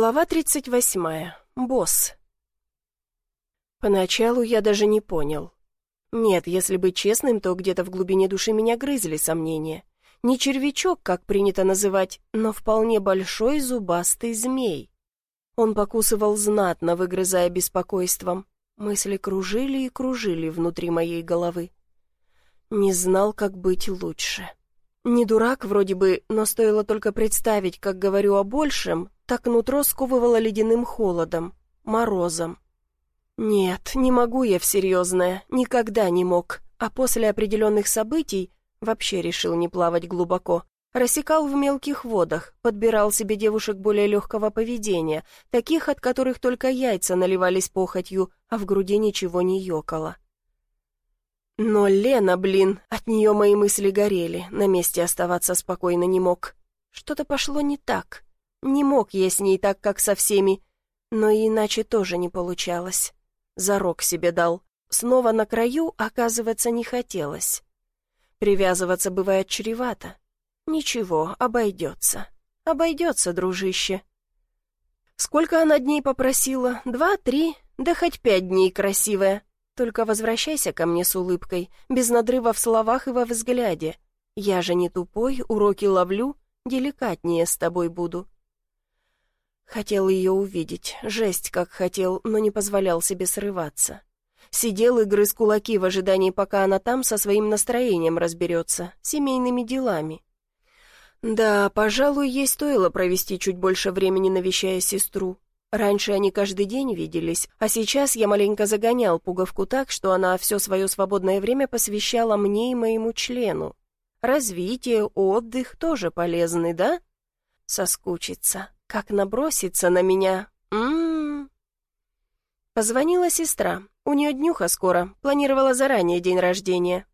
Глава 38. Босс. Поначалу я даже не понял. Нет, если быть честным, то где-то в глубине души меня грызли сомнения. Не червячок, как принято называть, но вполне большой зубастый змей. Он покусывал знатно, выгрызая беспокойством. Мысли кружили и кружили внутри моей головы. Не знал, как быть лучше. Не дурак вроде бы, но стоило только представить, как говорю о большем, так нутро сковывало ледяным холодом, морозом. Нет, не могу я в серьезное, никогда не мог, а после определенных событий вообще решил не плавать глубоко. Рассекал в мелких водах, подбирал себе девушек более легкого поведения, таких, от которых только яйца наливались похотью, а в груди ничего не ёкало. Но Лена, блин, от нее мои мысли горели, на месте оставаться спокойно не мог. Что-то пошло не так. Не мог я с ней так, как со всеми, но и иначе тоже не получалось. Зарок себе дал. Снова на краю оказываться не хотелось. Привязываться бывает чревато. Ничего, обойдется. Обойдется, дружище. Сколько она дней попросила? Два, три? Да хоть пять дней, красивая. Только возвращайся ко мне с улыбкой, без надрыва в словах и во взгляде. Я же не тупой, уроки ловлю, деликатнее с тобой буду. Хотел ее увидеть, жесть как хотел, но не позволял себе срываться. Сидел и грыз кулаки в ожидании, пока она там со своим настроением разберется, семейными делами. Да, пожалуй, ей стоило провести чуть больше времени, навещая сестру. Раньше они каждый день виделись, а сейчас я маленько загонял пуговку так, что она все свое свободное время посвящала мне и моему члену. Развитие, отдых тоже полезны, да? Соскучиться. Как набросится на меня. М-м-м. Позвонила сестра. У нее днюха скоро. Планировала заранее день рождения.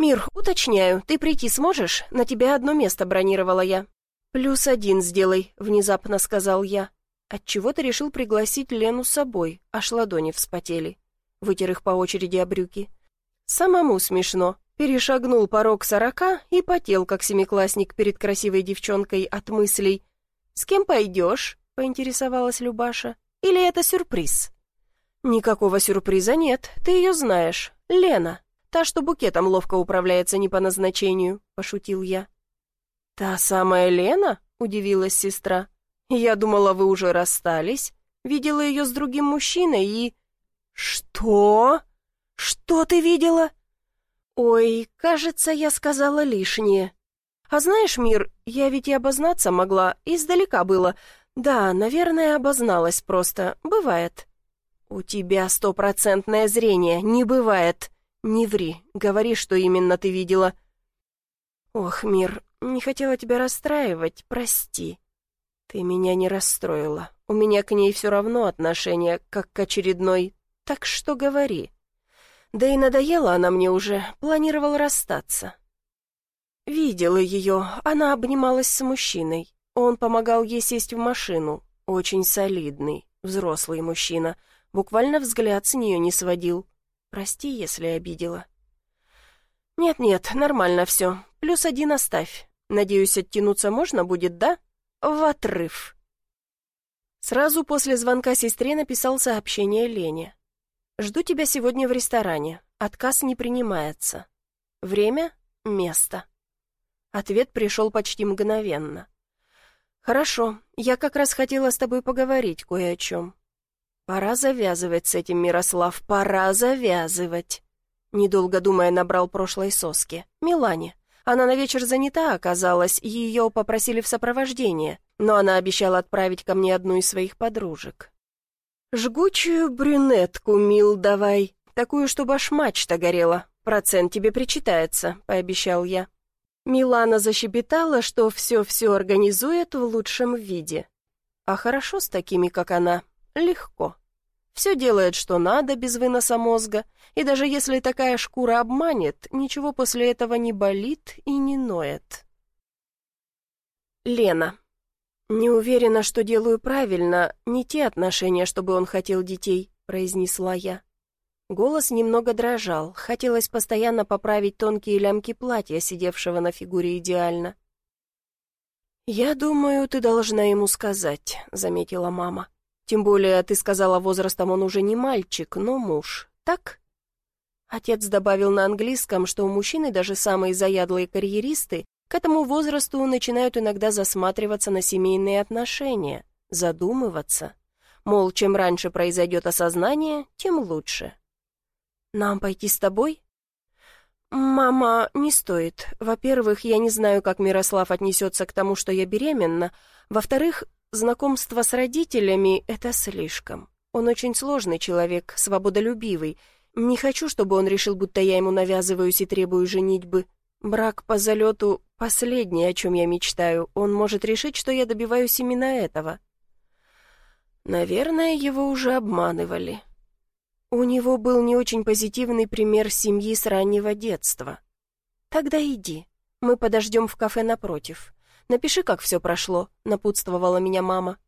«Мир, уточняю, ты прийти сможешь? На тебя одно место бронировала я». «Плюс один сделай», — внезапно сказал я. Отчего ты решил пригласить Лену с собой, аж ладони вспотели. Вытер их по очереди о брюки. Самому смешно. Перешагнул порог сорока и потел, как семиклассник перед красивой девчонкой от мыслей, «С кем пойдешь?» — поинтересовалась Любаша. «Или это сюрприз?» «Никакого сюрприза нет, ты ее знаешь. Лена, та, что букетом ловко управляется не по назначению», — пошутил я. «Та самая Лена?» — удивилась сестра. «Я думала, вы уже расстались. Видела ее с другим мужчиной и...» «Что? Что ты видела?» «Ой, кажется, я сказала лишнее. А знаешь, Мир, я ведь и обознаться могла, издалека было. Да, наверное, обозналась просто. Бывает. У тебя стопроцентное зрение, не бывает. Не ври, говори, что именно ты видела. Ох, Мир, не хотела тебя расстраивать, прости. Ты меня не расстроила. У меня к ней все равно отношение, как к очередной. Так что говори. Да и надоела она мне уже, планировал расстаться. «Видела ее. Она обнималась с мужчиной. Он помогал ей сесть в машину. Очень солидный, взрослый мужчина. Буквально взгляд с нее не сводил. Прости, если обидела». «Нет-нет, нормально все. Плюс один оставь. Надеюсь, оттянуться можно будет, да? В отрыв». Сразу после звонка сестре написал сообщение Лене. «Жду тебя сегодня в ресторане. Отказ не принимается. Время, место». Ответ пришел почти мгновенно. «Хорошо, я как раз хотела с тобой поговорить кое о чем. Пора завязывать с этим, Мирослав, пора завязывать». Недолго думая, набрал прошлой соски. «Милане. Она на вечер занята оказалась, ее попросили в сопровождение, но она обещала отправить ко мне одну из своих подружек». «Жгучую брюнетку, мил, давай, такую, чтобы аж мачта горела. Процент тебе причитается», — пообещал я. Милана защебетала, что все-все организует в лучшем виде. А хорошо с такими, как она, легко. Все делает, что надо, без выноса мозга, и даже если такая шкура обманет, ничего после этого не болит и не ноет. Лена. «Не уверена, что делаю правильно, не те отношения, чтобы он хотел детей», — произнесла я. Голос немного дрожал, хотелось постоянно поправить тонкие лямки платья, сидевшего на фигуре идеально. «Я думаю, ты должна ему сказать», — заметила мама. «Тем более, ты сказала, возрастом он уже не мальчик, но муж, так?» Отец добавил на английском, что у мужчины даже самые заядлые карьеристы к этому возрасту начинают иногда засматриваться на семейные отношения, задумываться. Мол, чем раньше произойдет осознание, тем лучше. «Нам пойти с тобой?» «Мама, не стоит. Во-первых, я не знаю, как Мирослав отнесется к тому, что я беременна. Во-вторых, знакомство с родителями — это слишком. Он очень сложный человек, свободолюбивый. Не хочу, чтобы он решил, будто я ему навязываюсь и требую женитьбы. Брак по залету — последнее, о чем я мечтаю. Он может решить, что я добиваюсь именно этого». Наверное, его уже обманывали. У него был не очень позитивный пример семьи с раннего детства. «Тогда иди. Мы подождем в кафе напротив. Напиши, как все прошло», — напутствовала меня мама.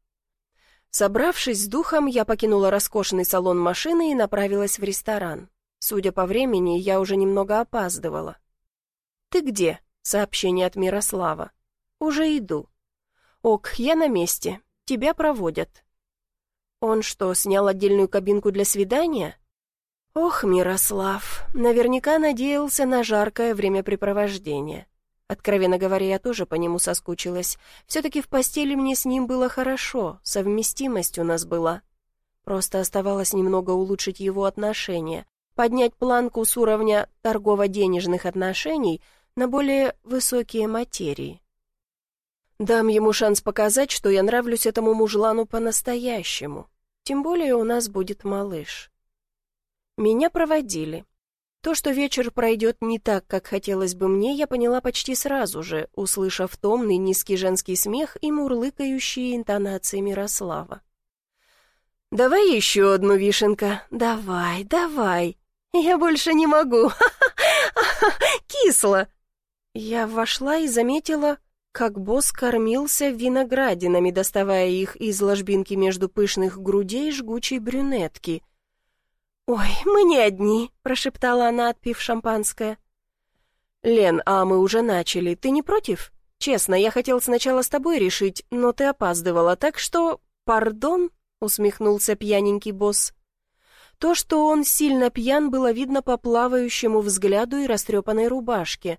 Собравшись с духом, я покинула роскошный салон машины и направилась в ресторан. Судя по времени, я уже немного опаздывала. «Ты где?» — сообщение от Мирослава. «Уже иду». «Ок, я на месте. Тебя проводят». Он что, снял отдельную кабинку для свидания? Ох, Мирослав, наверняка надеялся на жаркое времяпрепровождение. Откровенно говоря, я тоже по нему соскучилась. Все-таки в постели мне с ним было хорошо, совместимость у нас была. Просто оставалось немного улучшить его отношения, поднять планку с уровня торгово-денежных отношений на более высокие материи. Дам ему шанс показать, что я нравлюсь этому мужлану по-настоящему. Тем более у нас будет малыш. Меня проводили. То, что вечер пройдет не так, как хотелось бы мне, я поняла почти сразу же, услышав томный низкий женский смех и мурлыкающие интонации Мирослава. «Давай еще одну, Вишенка. Давай, давай. Я больше не могу. Кисло!» Я вошла и заметила как босс кормился виноградинами, доставая их из ложбинки между пышных грудей жгучей брюнетки. «Ой, мы не одни», — прошептала она, отпив шампанское. «Лен, а мы уже начали. Ты не против? Честно, я хотел сначала с тобой решить, но ты опаздывала, так что... Пардон?» — усмехнулся пьяненький босс. То, что он сильно пьян, было видно по плавающему взгляду и растрепанной рубашке.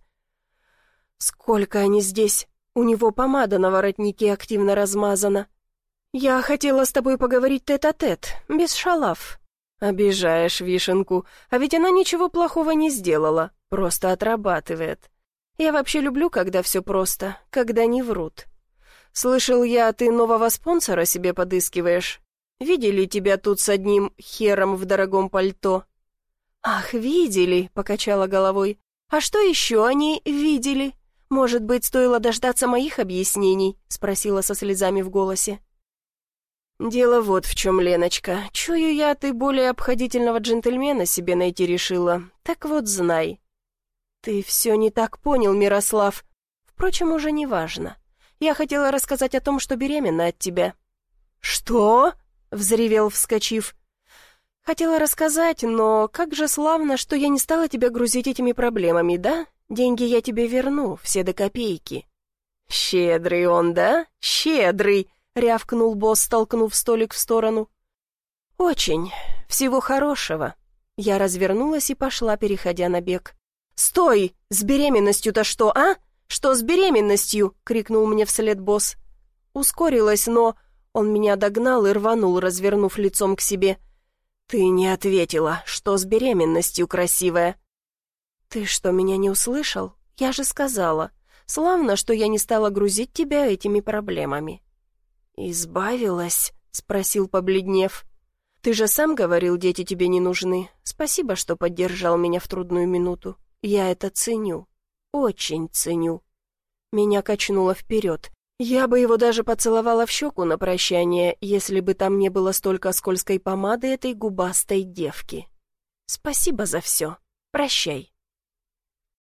«Сколько они здесь?» У него помада на воротнике активно размазана. Я хотела с тобой поговорить тет-а-тет, -тет, без шалав. Обижаешь вишенку, а ведь она ничего плохого не сделала, просто отрабатывает. Я вообще люблю, когда все просто, когда не врут. Слышал я, ты нового спонсора себе подыскиваешь. Видели тебя тут с одним хером в дорогом пальто? Ах, видели, покачала головой. А что еще они видели? «Может быть, стоило дождаться моих объяснений?» — спросила со слезами в голосе. «Дело вот в чем, Леночка. Чую я, ты более обходительного джентльмена себе найти решила. Так вот знай». «Ты все не так понял, Мирослав. Впрочем, уже не важно. Я хотела рассказать о том, что беременна от тебя». «Что?» — взревел, вскочив. «Хотела рассказать, но как же славно, что я не стала тебя грузить этими проблемами, да? Деньги я тебе верну, все до копейки». «Щедрый он, да? Щедрый!» — рявкнул босс, столкнув столик в сторону. «Очень. Всего хорошего». Я развернулась и пошла, переходя на бег. «Стой! С беременностью-то что, а? Что с беременностью?» — крикнул мне вслед босс. Ускорилась, но... Он меня догнал и рванул, развернув лицом к себе. «Ты не ответила. Что с беременностью, красивая?» «Ты что, меня не услышал? Я же сказала. Славно, что я не стала грузить тебя этими проблемами». «Избавилась?» — спросил, побледнев. «Ты же сам говорил, дети тебе не нужны. Спасибо, что поддержал меня в трудную минуту. Я это ценю. Очень ценю». Меня качнуло вперед. Я бы его даже поцеловала в щеку на прощание, если бы там не было столько скользкой помады этой губастой девки. Спасибо за все. Прощай.